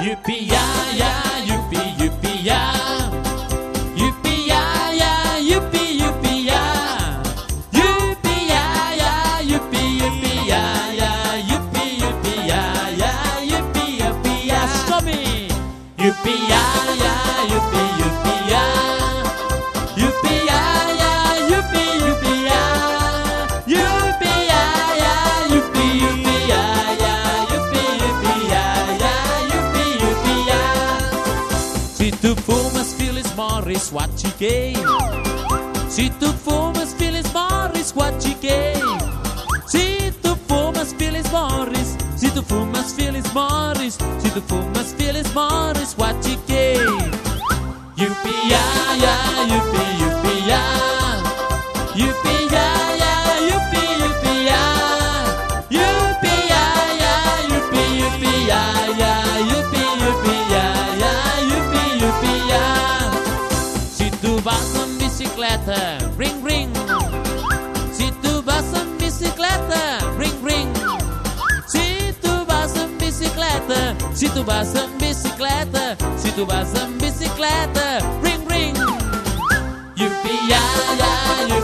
Yippee Morris, what you gain? Se tu fumas Phyllis Morris, what you gain? Se tu fumas Phyllis Morris, se tu fumas Phyllis Morris, se tu fumas Phyllis Morris, what you gain? Yippee ya ya, yippee yippee ring ring. Situ basem bisikleta. Ring ring. Situ basem bisikleta. Situ basem bisikleta. Situ basem bisikleta. Ring ring. Yupi ya ya yupi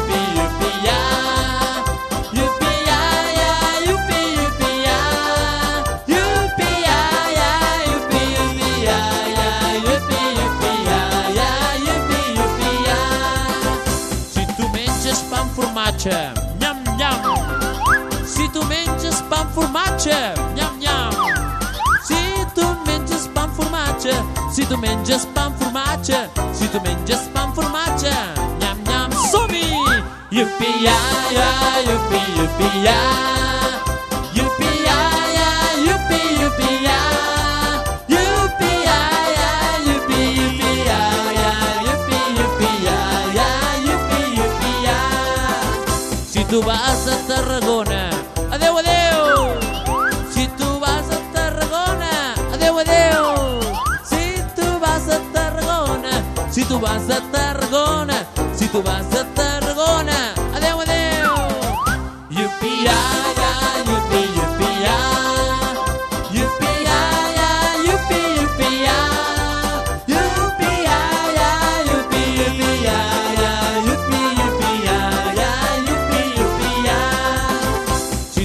formatge, nyam nyam. Si tu menges pa amb formatge, nyam nyam. Si tu menges pa amb formatge, si tu menges pa amb formatge, si tu menges pa amb formatge, nyam nyam, som-hi! Yippee ya ya, yippee yippee ya. Si tu vas a Tarragona, adeu, adeu. Si tu vas a Tarragona, adeu, adeu. Si tu vas a Tarragona, si tu vas a Tarragona, si tu vas a Tarragona,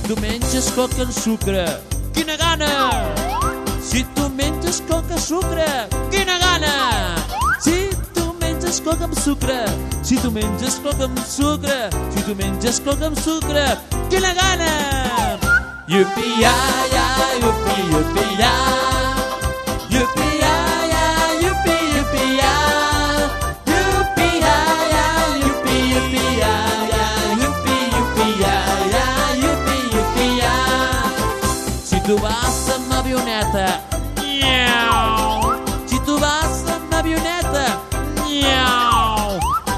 Si tu menges coca amb sucre, quina gana! Si tu menges coca amb sucre, quina gana! Si tu menges coca amb sucre, si tu menges coca amb sucre, si tu menges coca amb sucre, quina gana! Yippee ya ya, yippee yippee ya. Yippee Titubaça na avioneta. Titubaça na avioneta.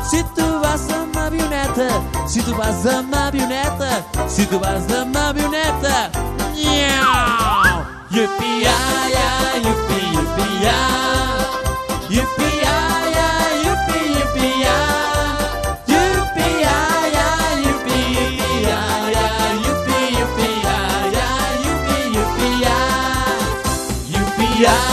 Se tu vas na avioneta, se tu vas na avioneta, se tu vas na avioneta, Yippee! Ya